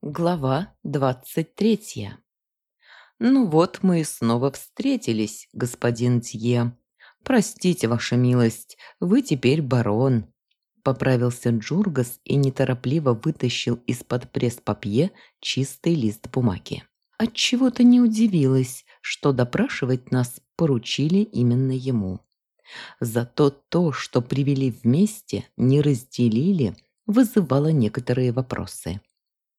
Глава двадцать третья. «Ну вот мы и снова встретились, господин Дье. Простите, ваша милость, вы теперь барон». Поправился Джургас и неторопливо вытащил из-под пресс-папье чистый лист бумаги. Отчего-то не удивилась, что допрашивать нас поручили именно ему. Зато то, что привели вместе, не разделили, вызывало некоторые вопросы.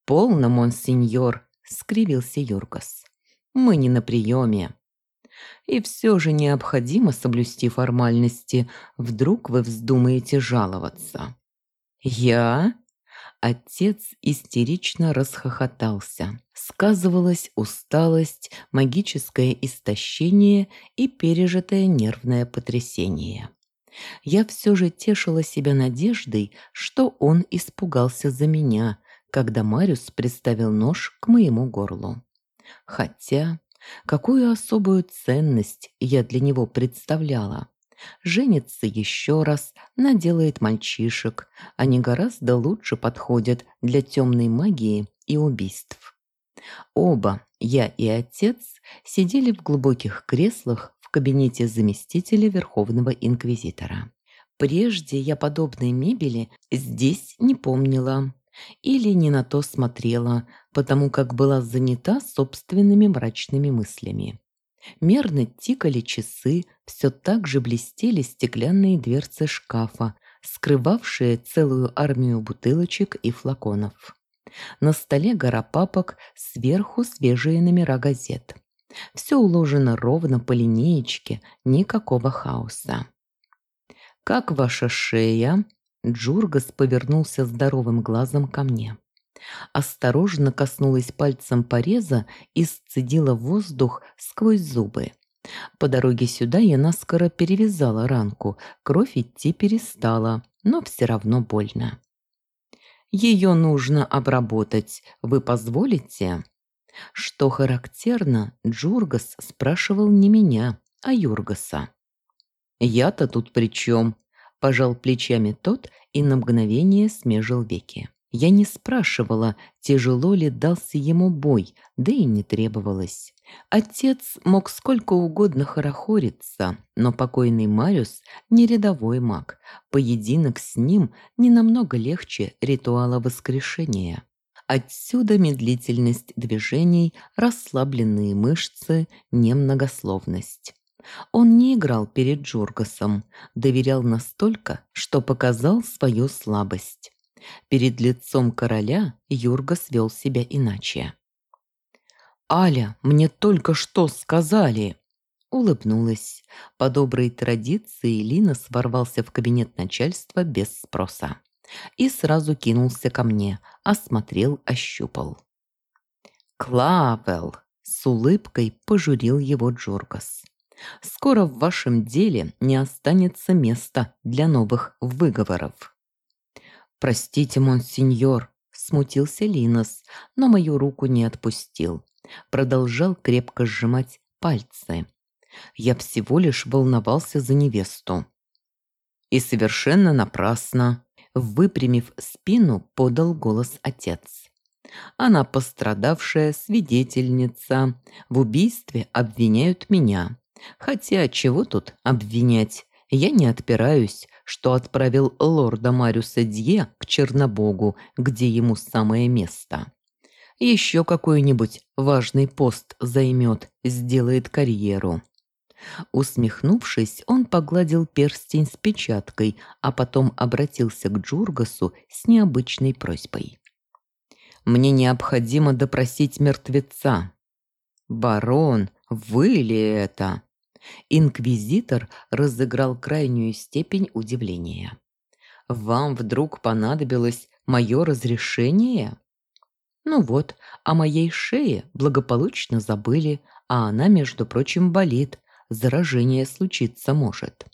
«Полно, монсеньор», — скривился Юргас. «Мы не на приеме». «И все же необходимо соблюсти формальности. Вдруг вы вздумаете жаловаться». «Я?» Отец истерично расхохотался. Сказывалась усталость, магическое истощение и пережитое нервное потрясение. Я все же тешила себя надеждой, что он испугался за меня, когда Мариус приставил нож к моему горлу. Хотя, какую особую ценность я для него представляла. Женится еще раз, наделает мальчишек. Они гораздо лучше подходят для темной магии и убийств. Оба, я и отец, сидели в глубоких креслах в кабинете заместителя Верховного Инквизитора. Прежде я подобной мебели здесь не помнила или не на то смотрела, потому как была занята собственными мрачными мыслями. Мерно тикали часы, все так же блестели стеклянные дверцы шкафа, скрывавшие целую армию бутылочек и флаконов. На столе гора папок, сверху свежие номера газет. Все уложено ровно по линеечке, никакого хаоса. «Как ваша шея?» Джургас повернулся здоровым глазом ко мне. Осторожно коснулась пальцем пореза и сцедила воздух сквозь зубы. По дороге сюда я наскоро перевязала ранку, кровь идти перестала, но все равно больно. Ее нужно обработать, вы позволите? Что характерно, Джургас спрашивал не меня, а Юргаса. «Я-то тут при чем?» – пожал плечами тот и на мгновение смежил веки. Я не спрашивала, тяжело ли дался ему бой, да и не требовалось. Отец мог сколько угодно хорохориться, но покойный Мариус не рядовой маг. Поединок с ним не намного легче ритуала воскрешения. Отсюда медлительность движений, расслабленные мышцы, немногословность. Он не играл перед Джургасом, доверял настолько, что показал свою слабость. Перед лицом короля Юрга свел себя иначе. «Аля, мне только что сказали!» Улыбнулась. По доброй традиции Лина ворвался в кабинет начальства без спроса. И сразу кинулся ко мне, осмотрел, ощупал. «Клавел!» – с улыбкой пожурил его Джургас. «Скоро в вашем деле не останется места для новых выговоров». «Простите, монсеньор», – смутился Линос, но мою руку не отпустил. Продолжал крепко сжимать пальцы. Я всего лишь волновался за невесту. И совершенно напрасно, выпрямив спину, подал голос отец. Она пострадавшая свидетельница. В убийстве обвиняют меня. Хотя чего тут обвинять? Я не отпираюсь, что отправил лорда Мариуса Дье к Чернобогу, где ему самое место. Еще какой-нибудь важный пост займет, сделает карьеру. Усмехнувшись, он погладил перстень с печаткой, а потом обратился к Джургасу с необычной просьбой. «Мне необходимо допросить мертвеца». «Барон, вы ли это?» Инквизитор разыграл крайнюю степень удивления. «Вам вдруг понадобилось мое разрешение?» «Ну вот, о моей шее благополучно забыли, а она, между прочим, болит, заражение случиться может».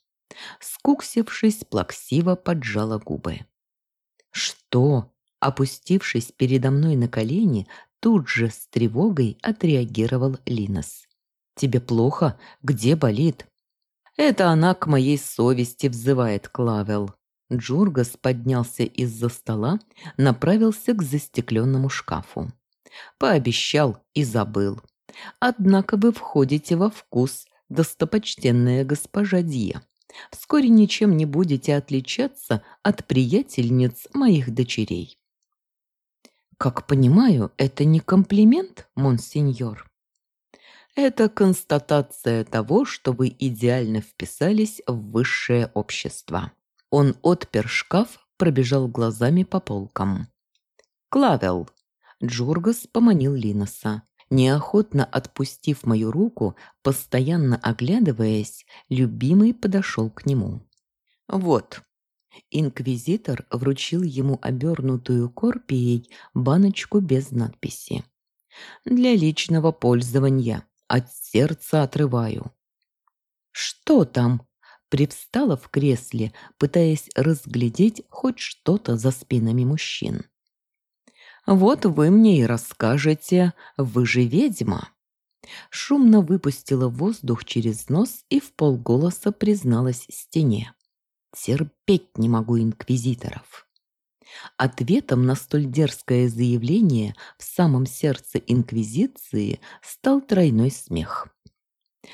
Скуксившись, плаксиво поджала губы. «Что?» Опустившись передо мной на колени, тут же с тревогой отреагировал Линос. Тебе плохо? Где болит?» «Это она к моей совести взывает, Клавел». Джургас поднялся из-за стола, направился к застекленному шкафу. Пообещал и забыл. Однако вы входите во вкус, достопочтенная госпожа Дье. Вскоре ничем не будете отличаться от приятельниц моих дочерей. Как понимаю, это не комплимент, монсеньор? Это констатация того, что вы идеально вписались в высшее общество. Он отпер шкаф, пробежал глазами по полкам. «Клавел!» Джургас поманил Линоса. Неохотно отпустив мою руку, постоянно оглядываясь, любимый подошел к нему. «Вот». Инквизитор вручил ему обернутую корпией баночку без надписи. «Для личного пользования. От сердца отрываю». «Что там?» привстала в кресле, пытаясь разглядеть хоть что-то за спинами мужчин. «Вот вы мне и расскажете, вы же ведьма!» Шумно выпустила воздух через нос и в полголоса призналась стене. «Терпеть не могу инквизиторов!» Ответом на столь дерзкое заявление в самом сердце инквизиции стал тройной смех.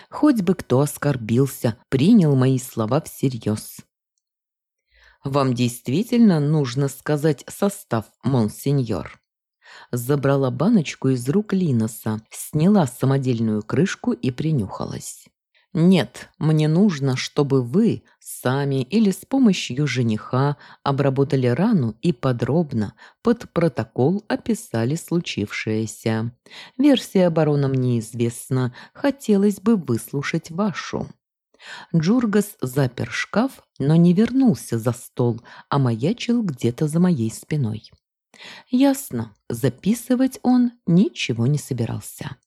Хоть бы кто оскорбился, принял мои слова всерьез. «Вам действительно нужно сказать состав, монсеньор?» Забрала баночку из рук Линоса, сняла самодельную крышку и принюхалась. «Нет, мне нужно, чтобы вы сами или с помощью жениха обработали рану и подробно под протокол описали случившееся. Версия баронам неизвестна, хотелось бы выслушать вашу». Джургас запер шкаф, но не вернулся за стол, а маячил где-то за моей спиной. Ясно, записывать он ничего не собирался.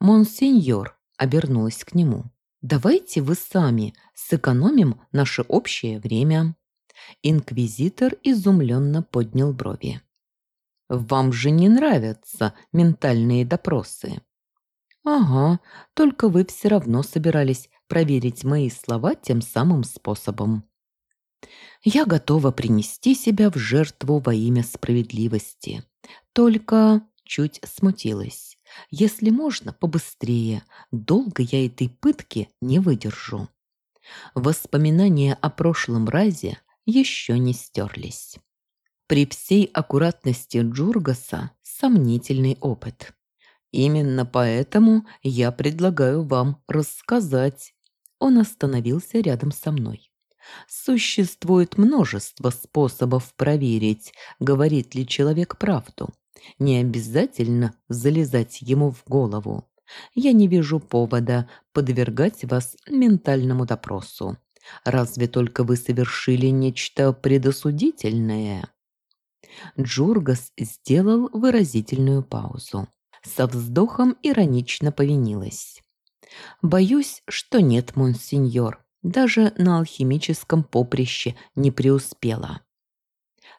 «Монсеньор, обернулась к нему. «Давайте вы сами сэкономим наше общее время». Инквизитор изумленно поднял брови. «Вам же не нравятся ментальные допросы?» «Ага, только вы все равно собирались проверить мои слова тем самым способом». «Я готова принести себя в жертву во имя справедливости. Только...» чуть смутилась. Если можно, побыстрее. Долго я этой пытки не выдержу. Воспоминания о прошлом разе еще не стерлись. При всей аккуратности Джургаса сомнительный опыт. Именно поэтому я предлагаю вам рассказать. Он остановился рядом со мной. Существует множество способов проверить, говорит ли человек правду. Не обязательно залезать ему в голову. Я не вижу повода подвергать вас ментальному допросу. Разве только вы совершили нечто предосудительное?» Джургас сделал выразительную паузу. Со вздохом иронично повинилась. «Боюсь, что нет, монсеньор. Даже на алхимическом поприще не преуспела».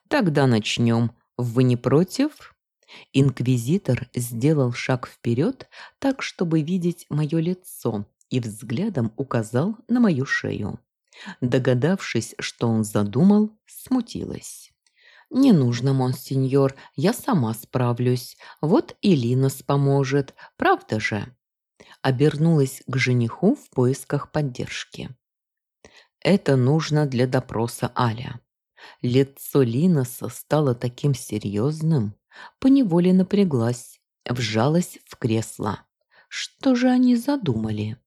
«Тогда начнем. Вы не против?» Инквизитор сделал шаг вперед, так, чтобы видеть мое лицо, и взглядом указал на мою шею. Догадавшись, что он задумал, смутилась. «Не нужно, монсеньор, я сама справлюсь. Вот и Линос поможет, правда же?» Обернулась к жениху в поисках поддержки. «Это нужно для допроса Аля». Лицо Линоса стало таким серьезным, поневоле напряглась, вжалась в кресло. Что же они задумали?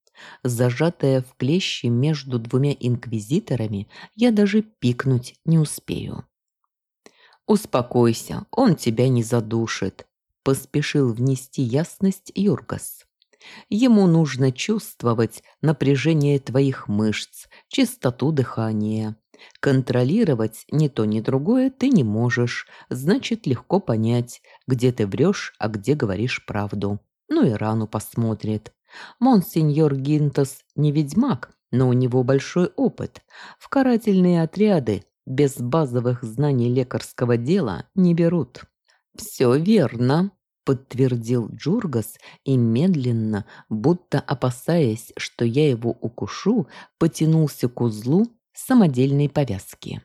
Зажатая в клещи между двумя инквизиторами, я даже пикнуть не успею. «Успокойся, он тебя не задушит», – поспешил внести ясность Юргас. Ему нужно чувствовать напряжение твоих мышц, чистоту дыхания. Контролировать ни то, ни другое ты не можешь, значит, легко понять, где ты врешь, а где говоришь правду. Ну и рану посмотрит. Монсеньор Гинтос не ведьмак, но у него большой опыт. В карательные отряды без базовых знаний лекарского дела не берут. «Все верно», — подтвердил Джургас и медленно, будто опасаясь, что я его укушу, потянулся к узлу самодельной повязки.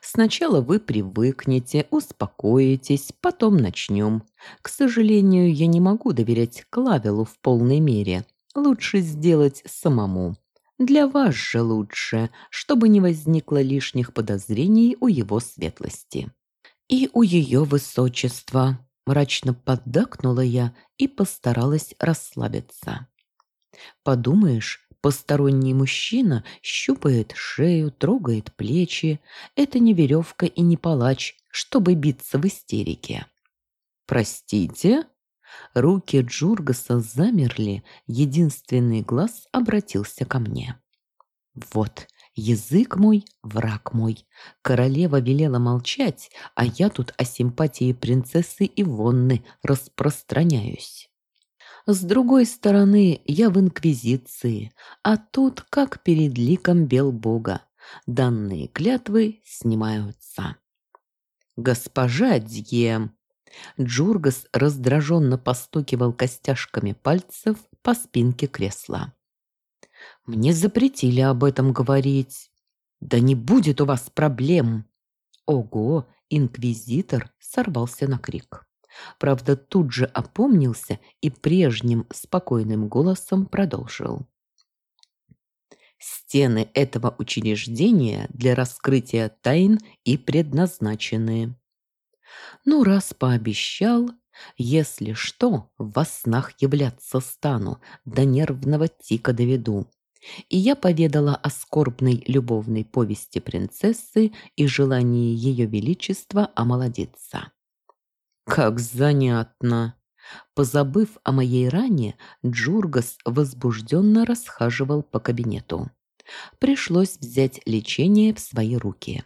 Сначала вы привыкнете, успокоитесь, потом начнем. К сожалению, я не могу доверять Клавелу в полной мере. Лучше сделать самому. Для вас же лучше, чтобы не возникло лишних подозрений у его светлости. И у ее высочества. Мрачно поддакнула я и постаралась расслабиться. Подумаешь, посторонний мужчина щупает шею, трогает плечи. Это не веревка и не палач, чтобы биться в истерике. «Простите?» Руки Джургаса замерли, единственный глаз обратился ко мне. «Вот, язык мой, враг мой. Королева велела молчать, а я тут о симпатии принцессы Ивонны распространяюсь». С другой стороны, я в инквизиции, а тут как перед ликом Белбога. Данные клятвы снимаются. «Госпожа Дье!» Джургас раздраженно постукивал костяшками пальцев по спинке кресла. «Мне запретили об этом говорить. Да не будет у вас проблем!» Ого, инквизитор сорвался на крик. Правда, тут же опомнился и прежним спокойным голосом продолжил. Стены этого учреждения для раскрытия тайн и предназначены. Ну, раз пообещал, если что, во снах являться стану, до нервного тика доведу. И я поведала о скорбной любовной повести принцессы и желании ее величества омолодиться. Как занятно! Позабыв о моей ране, Джургас возбужденно расхаживал по кабинету. Пришлось взять лечение в свои руки.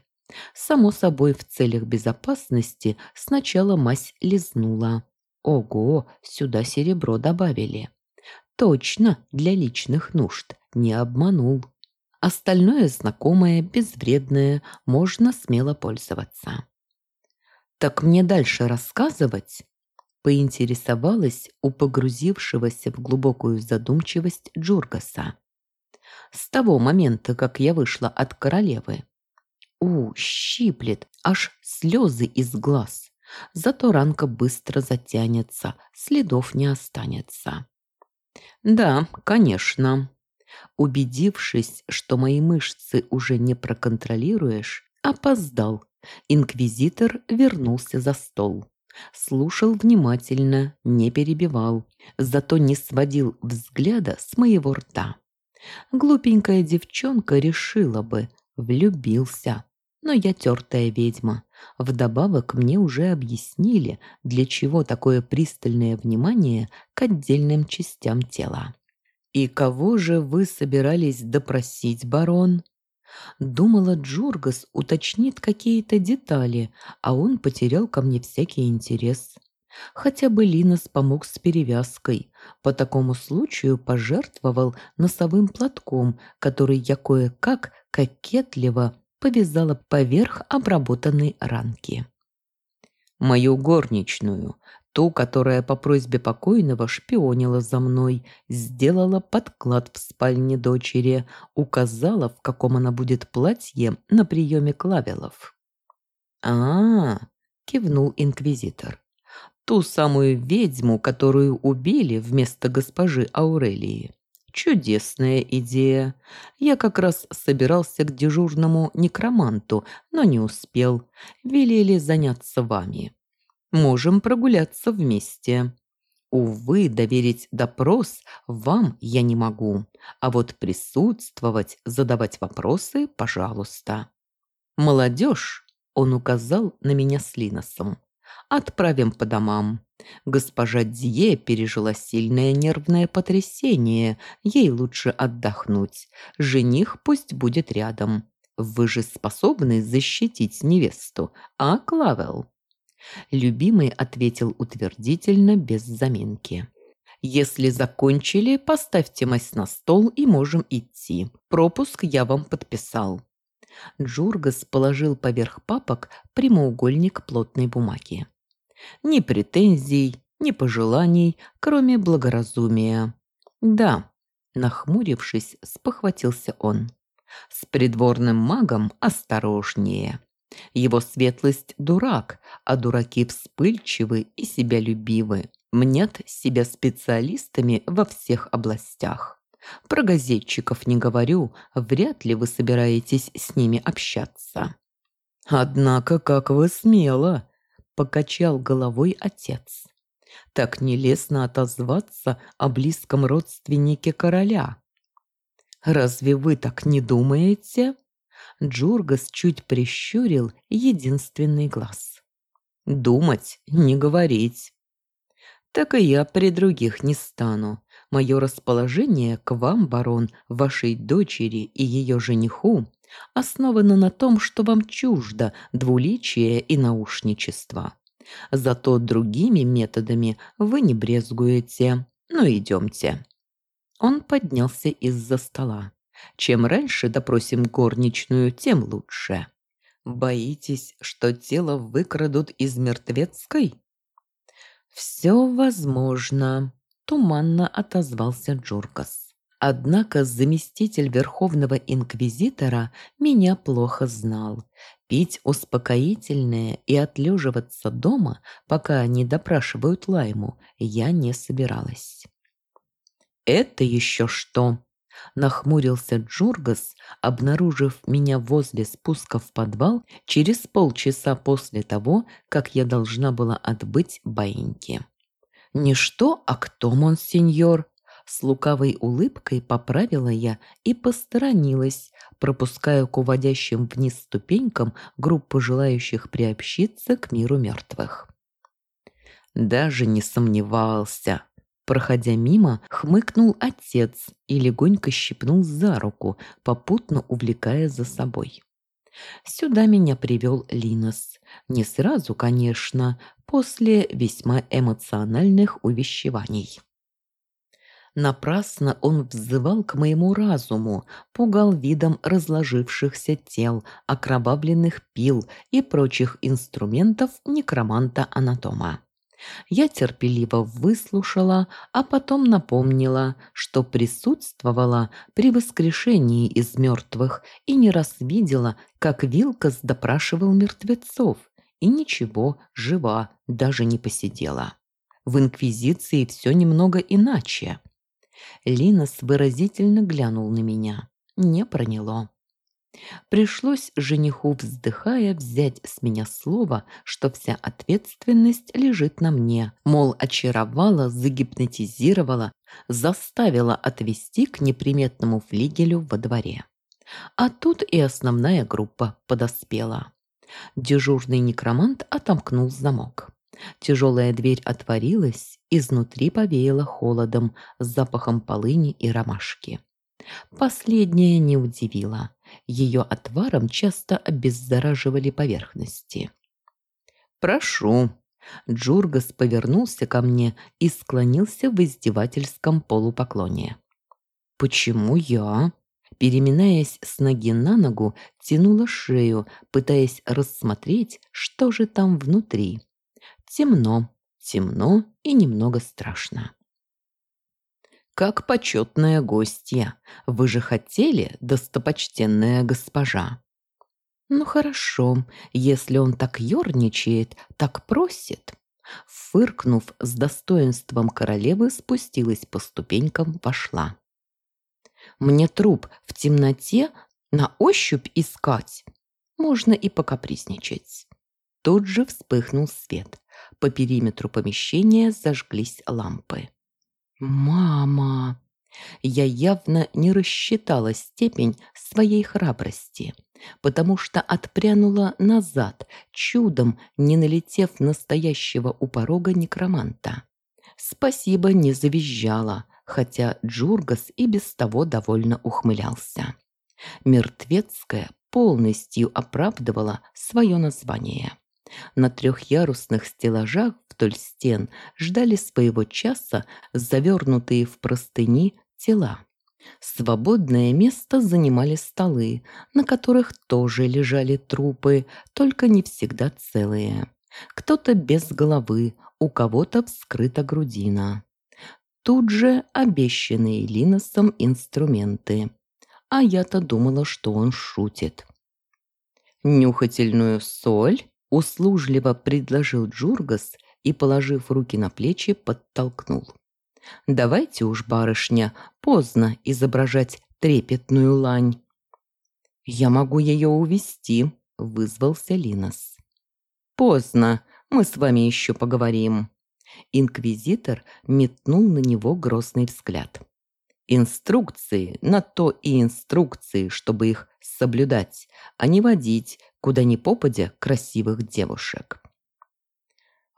Само собой, в целях безопасности сначала мазь лизнула. Ого, сюда серебро добавили. Точно, для личных нужд, не обманул. Остальное знакомое, безвредное, можно смело пользоваться. «Так мне дальше рассказывать?» поинтересовалась у погрузившегося в глубокую задумчивость Джургаса. «С того момента, как я вышла от королевы. У, щиплет, аж слезы из глаз. Зато ранка быстро затянется, следов не останется. Да, конечно. Убедившись, что мои мышцы уже не проконтролируешь, опоздал. Инквизитор вернулся за стол. Слушал внимательно, не перебивал, зато не сводил взгляда с моего рта. Глупенькая девчонка решила бы, Влюбился. Но я тертая ведьма. Вдобавок мне уже объяснили, для чего такое пристальное внимание к отдельным частям тела. «И кого же вы собирались допросить, барон?» Думала, Джургас уточнит какие-то детали, а он потерял ко мне всякий интерес. Хотя бы Линос помог с перевязкой. По такому случаю пожертвовал носовым платком, который я кое-как кокетливо повязала поверх обработанной ранки. Мою горничную, ту, которая по просьбе покойного шпионила за мной, сделала подклад в спальне дочери, указала, в каком она будет платье на приеме клавелов. а, -а, -а кивнул инквизитор. Ту самую ведьму, которую убили вместо госпожи Аурелии. Чудесная идея. Я как раз собирался к дежурному некроманту, но не успел. Велели заняться вами. Можем прогуляться вместе. Увы, доверить допрос вам я не могу, а вот присутствовать, задавать вопросы, пожалуйста. Молодежь, он указал на меня с Линосом, отправим по домам. Госпожа Дье пережила сильное нервное потрясение, ей лучше отдохнуть. Жених пусть будет рядом. Вы же способны защитить невесту, а, Клавел?» Любимый ответил утвердительно, без заминки. «Если закончили, поставьте мазь на стол и можем идти. Пропуск я вам подписал». Джургас положил поверх папок прямоугольник плотной бумаги. Ни претензий, ни пожеланий, кроме благоразумия. Да, нахмурившись, спохватился он. С придворным магом осторожнее. Его светлость дурак, а дураки вспыльчивы и себялюбивы, мнят себя специалистами во всех областях. Про газетчиков не говорю, вряд ли вы собираетесь с ними общаться. «Однако, как вы смело!» – покачал головой отец. «Так нелестно отозваться о близком родственнике короля». «Разве вы так не думаете?» Джургас чуть прищурил единственный глаз. «Думать, не говорить». «Так и я при других не стану. Мое расположение к вам, барон, вашей дочери и ее жениху основано на том, что вам чуждо двуличие и наушничество. Зато другими методами вы не брезгуете. Ну, идемте». Он поднялся из-за стола. Чем раньше допросим горничную, тем лучше. Боитесь, что тело выкрадут из мертвецкой? Все возможно, туманно отозвался Джуркас. Однако заместитель Верховного Инквизитора меня плохо знал. Пить успокоительное и отлеживаться дома, пока они допрашивают Лайму, я не собиралась. «Это еще что?» Нахмурился Джургас, обнаружив меня возле спуска в подвал через полчаса после того, как я должна была отбыть баиньки. «Не что, а кто, монсеньор?» С лукавой улыбкой поправила я и посторонилась, пропуская к уводящим вниз ступенькам группу желающих приобщиться к миру мертвых. Даже не сомневался. Проходя мимо, хмыкнул отец и легонько щипнул за руку, попутно увлекая за собой. Сюда меня привел Линос. Не сразу, конечно, после весьма эмоциональных увещеваний. Напрасно он взывал к моему разуму, пугал видом разложившихся тел, окровавленных пил и прочих инструментов некроманта-анатома. Я терпеливо выслушала, а потом напомнила, что присутствовала при воскрешении из мертвых и не раз видела, как Вилкас допрашивал мертвецов, и ничего, жива, даже не посидела. В Инквизиции все немного иначе. Линос выразительно глянул на меня. Не проняло. Пришлось жениху, вздыхая, взять с меня слово, что вся ответственность лежит на мне. Мол, очаровала, загипнотизировала, заставила отвести к неприметному флигелю во дворе. А тут и основная группа подоспела. Дежурный некромант отомкнул замок. Тяжелая дверь отворилась, изнутри повеяло холодом, запахом полыни и ромашки. Последнее не удивило. Ее отваром часто обеззараживали поверхности. «Прошу». Джургас повернулся ко мне и склонился в издевательском полупоклоне. «Почему я?» Переминаясь с ноги на ногу, тянула шею, пытаясь рассмотреть, что же там внутри. Темно, темно и немного страшно как почетная гостья. Вы же хотели, достопочтенная госпожа?» «Ну хорошо, если он так ерничает, так просит». Фыркнув с достоинством королевы, спустилась по ступенькам, вошла. «Мне труп в темноте на ощупь искать. Можно и покапризничать». Тут же вспыхнул свет. По периметру помещения зажглись лампы. «Мама!» Я явно не рассчитала степень своей храбрости, потому что отпрянула назад, чудом не налетев настоящего у порога некроманта. Спасибо не завизжала, хотя Джургас и без того довольно ухмылялся. Мертвецкая полностью оправдывала свое название. На трехъярусных стеллажах вдоль стен ждали своего часа завернутые в простыни тела. Свободное место занимали столы, на которых тоже лежали трупы, только не всегда целые. Кто-то без головы, у кого-то вскрыта грудина. Тут же обещанные Линосом инструменты. А я-то думала, что он шутит. «Нюхательную соль?» – услужливо предложил Джургас и, положив руки на плечи, подтолкнул. «Давайте уж, барышня, поздно изображать трепетную лань». «Я могу ее увести», – вызвался Линос. «Поздно, мы с вами еще поговорим». Инквизитор метнул на него грозный взгляд. Инструкции, на то и инструкции, чтобы их соблюдать, а не водить, куда ни попадя, красивых девушек.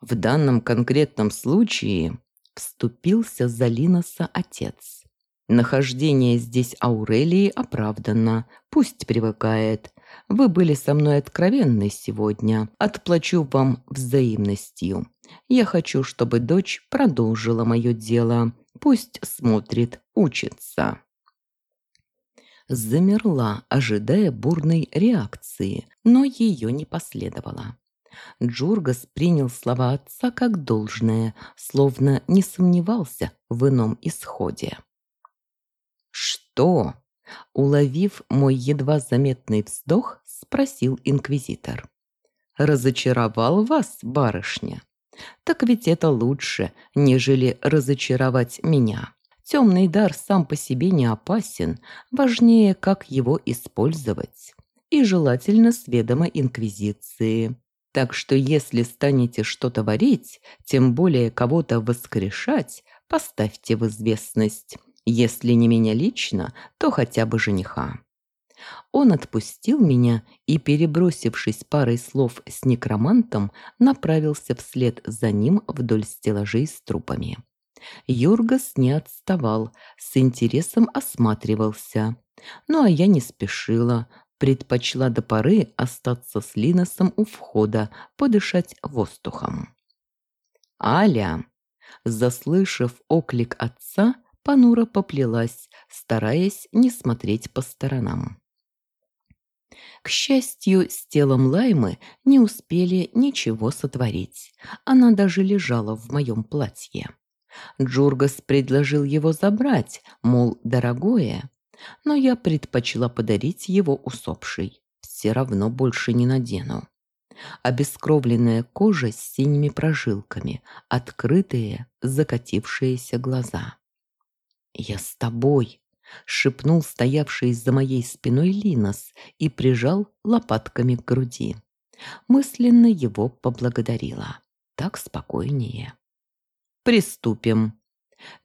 В данном конкретном случае вступился за Линоса отец. Нахождение здесь Аурелии оправдано, пусть привыкает. Вы были со мной откровенны сегодня, отплачу вам взаимностью. Я хочу, чтобы дочь продолжила мое дело, пусть смотрит, учится. Замерла, ожидая бурной реакции, но ее не последовало. Джургас принял слова отца как должное, словно не сомневался в ином исходе. «Что?» Уловив мой едва заметный вздох, спросил инквизитор. «Разочаровал вас, барышня? Так ведь это лучше, нежели разочаровать меня. Темный дар сам по себе не опасен, важнее, как его использовать. И желательно с ведома инквизиции. Так что если станете что-то варить, тем более кого-то воскрешать, поставьте в известность. Если не меня лично, то хотя бы жениха. Он отпустил меня и, перебросившись парой слов с некромантом, направился вслед за ним вдоль стеллажей с трупами. Юргас не отставал, с интересом осматривался. Ну а я не спешила, предпочла до поры остаться с Линосом у входа, подышать воздухом. «Аля!» Заслышав оклик отца, понуро поплелась, стараясь не смотреть по сторонам. К счастью, с телом Лаймы не успели ничего сотворить. Она даже лежала в моем платье. Джургас предложил его забрать, мол, дорогое, но я предпочла подарить его усопшей. Все равно больше не надену. Обескровленная кожа с синими прожилками, открытые, закатившиеся глаза. «Я с тобой», — шепнул стоявший за моей спиной Линос и прижал лопатками к груди. Мысленно его поблагодарила. Так спокойнее. «Приступим».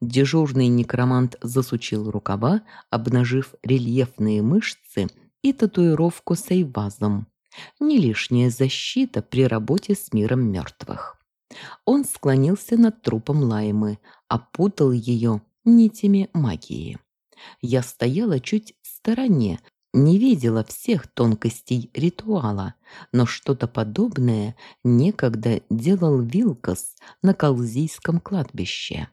Дежурный некромант засучил рукава, обнажив рельефные мышцы и татуировку с айвазом. Не лишняя защита при работе с миром мертвых. Он склонился над трупом Лаймы, опутал ее нитями магии. Я стояла чуть в стороне, не видела всех тонкостей ритуала, но что-то подобное некогда делал Вилкас на Калзийском кладбище.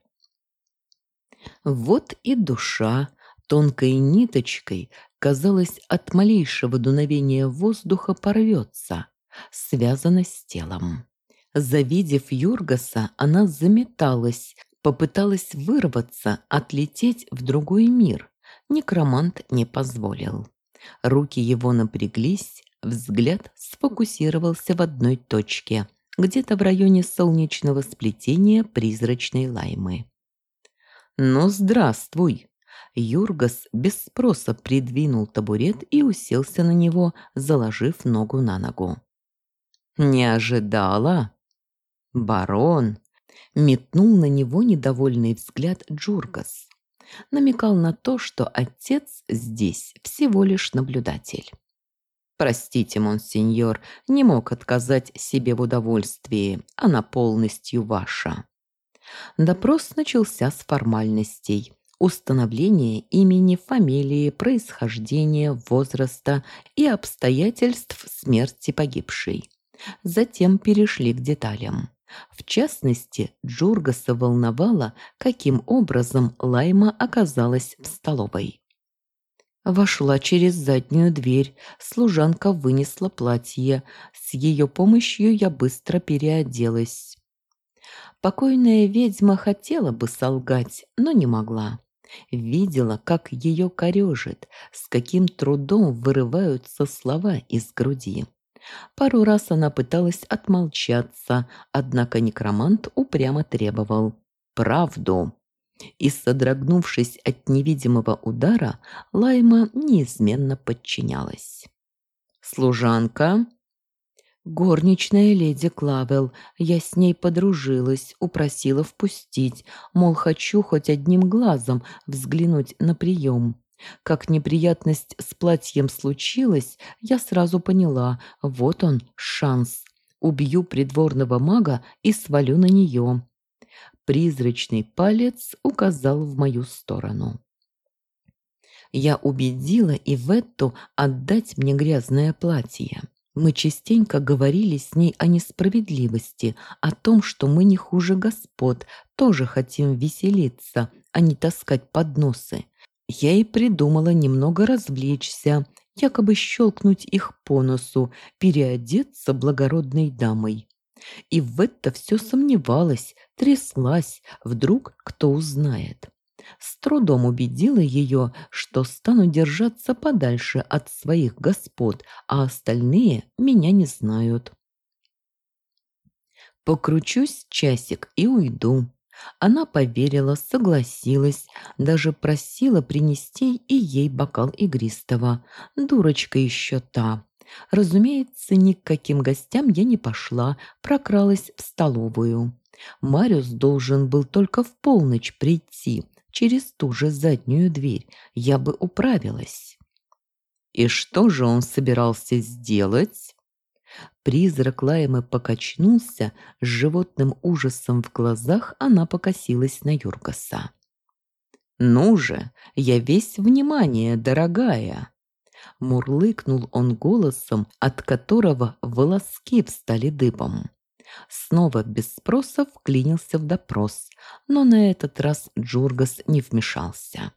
Вот и душа тонкой ниточкой, казалось, от малейшего дуновения воздуха порвется, связана с телом. Завидев Юргаса, она заметалась, попыталась вырваться, отлететь в другой мир. Некромант не позволил. Руки его напряглись, взгляд сфокусировался в одной точке, где-то в районе солнечного сплетения призрачной лаймы. «Ну, здравствуй!» Юргас без спроса придвинул табурет и уселся на него, заложив ногу на ногу. «Не ожидала?» «Барон!» Метнул на него недовольный взгляд Джургас намекал на то, что отец здесь всего лишь наблюдатель. «Простите, монсеньор, не мог отказать себе в удовольствии, она полностью ваша». Допрос начался с формальностей. Установления имени, фамилии, происхождения, возраста и обстоятельств смерти погибшей. Затем перешли к деталям. В частности, Джургаса волновало, каким образом Лайма оказалась в столовой. Вошла через заднюю дверь, служанка вынесла платье. С ее помощью я быстро переоделась. Покойная ведьма хотела бы солгать, но не могла. Видела, как ее корежит, с каким трудом вырываются слова из груди. Пару раз она пыталась отмолчаться, однако некромант упрямо требовал «правду». И, содрогнувшись от невидимого удара, Лайма неизменно подчинялась. «Служанка?» «Горничная леди Клавел. Я с ней подружилась, упросила впустить, мол, хочу хоть одним глазом взглянуть на прием. Как неприятность с платьем случилась, я сразу поняла, вот он, шанс. Убью придворного мага и свалю на нее. Призрачный палец указал в мою сторону. Я убедила Иветту отдать мне грязное платье. Мы частенько говорили с ней о несправедливости, о том, что мы не хуже господ, тоже хотим веселиться, а не таскать подносы. Я и придумала немного развлечься, якобы щелкнуть их по носу, переодеться благородной дамой. И в это все сомневалась, тряслась, вдруг кто узнает. С трудом убедила ее, что стану держаться подальше от своих господ, а остальные меня не знают. Покручусь часик и уйду. Она поверила, согласилась, даже просила принести и ей бокал игристого. Дурочка еще та. Разумеется, ни к каким гостям я не пошла, прокралась в столовую. Мариус должен был только в полночь прийти, через ту же заднюю дверь. Я бы управилась. И что же он собирался сделать? Призрак Лаймы покачнулся, с животным ужасом в глазах она покосилась на Юргаса. «Ну же, я весь внимание, дорогая!» Мурлыкнул он голосом, от которого волоски встали дыбом. Снова без спроса вклинился в допрос, но на этот раз Джургас не вмешался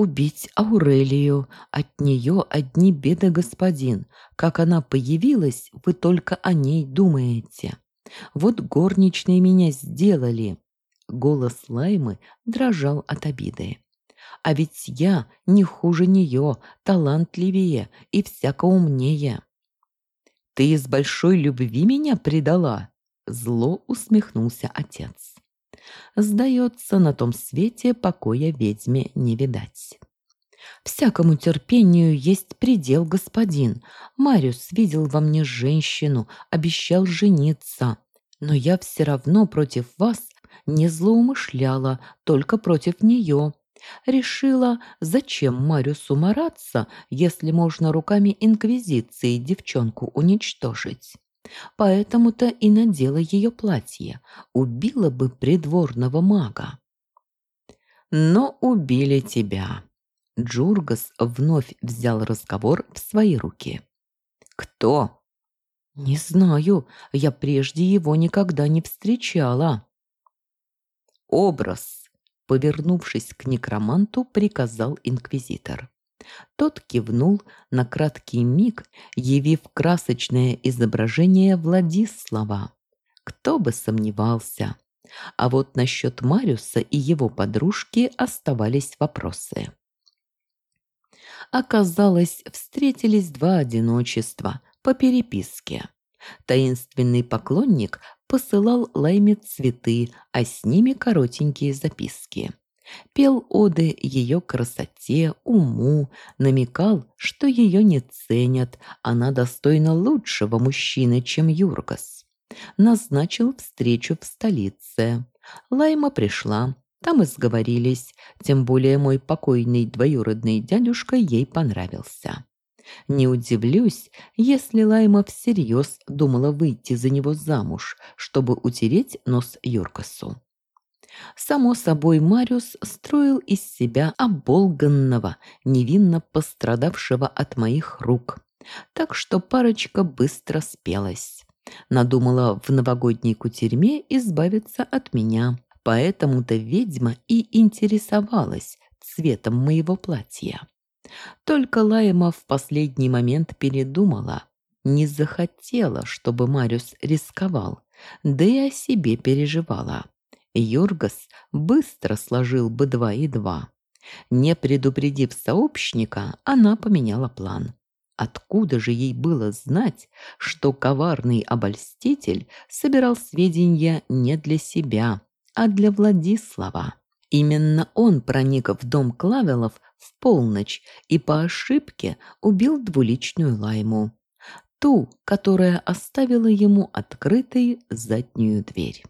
убить Аурелию. От нее одни беды, господин. Как она появилась, вы только о ней думаете. Вот горничные меня сделали». Голос Лаймы дрожал от обиды. «А ведь я не хуже нее, талантливее и всяко умнее». «Ты из большой любви меня предала?» Зло усмехнулся отец. Сдается, на том свете покоя ведьме не видать. Всякому терпению есть предел, господин. Мариус видел во мне женщину, обещал жениться. Но я все равно против вас не злоумышляла, только против нее. Решила, зачем Мариусу мараться, если можно руками Инквизиции девчонку уничтожить. Поэтому-то и надела ее платье, убила бы придворного мага. Но убили тебя. Джургас вновь взял разговор в свои руки. Кто? Не знаю, я прежде его никогда не встречала. Образ, повернувшись к некроманту, приказал инквизитор. Тот кивнул на краткий миг, явив красочное изображение Владислава. Кто бы сомневался. А вот насчет Мариуса и его подружки оставались вопросы. Оказалось, встретились два одиночества по переписке. Таинственный поклонник посылал Лайме цветы, а с ними коротенькие записки пел оды ее красоте, уму, намекал, что ее не ценят, она достойна лучшего мужчины, чем Юргас. Назначил встречу в столице. Лайма пришла, там и сговорились, тем более мой покойный двоюродный дядюшка ей понравился. Не удивлюсь, если Лайма всерьез думала выйти за него замуж, чтобы утереть нос Юркасу. Само собой, Мариус строил из себя оболганного, невинно пострадавшего от моих рук. Так что парочка быстро спелась. Надумала в новогодней кутерьме избавиться от меня. Поэтому-то ведьма и интересовалась цветом моего платья. Только Лайма в последний момент передумала. Не захотела, чтобы Мариус рисковал, да и о себе переживала. Юргас быстро сложил бы два и два. Не предупредив сообщника, она поменяла план. Откуда же ей было знать, что коварный обольститель собирал сведения не для себя, а для Владислава? Именно он проник в дом Клавелов в полночь и по ошибке убил двуличную Лайму. Ту, которая оставила ему открытой заднюю дверь.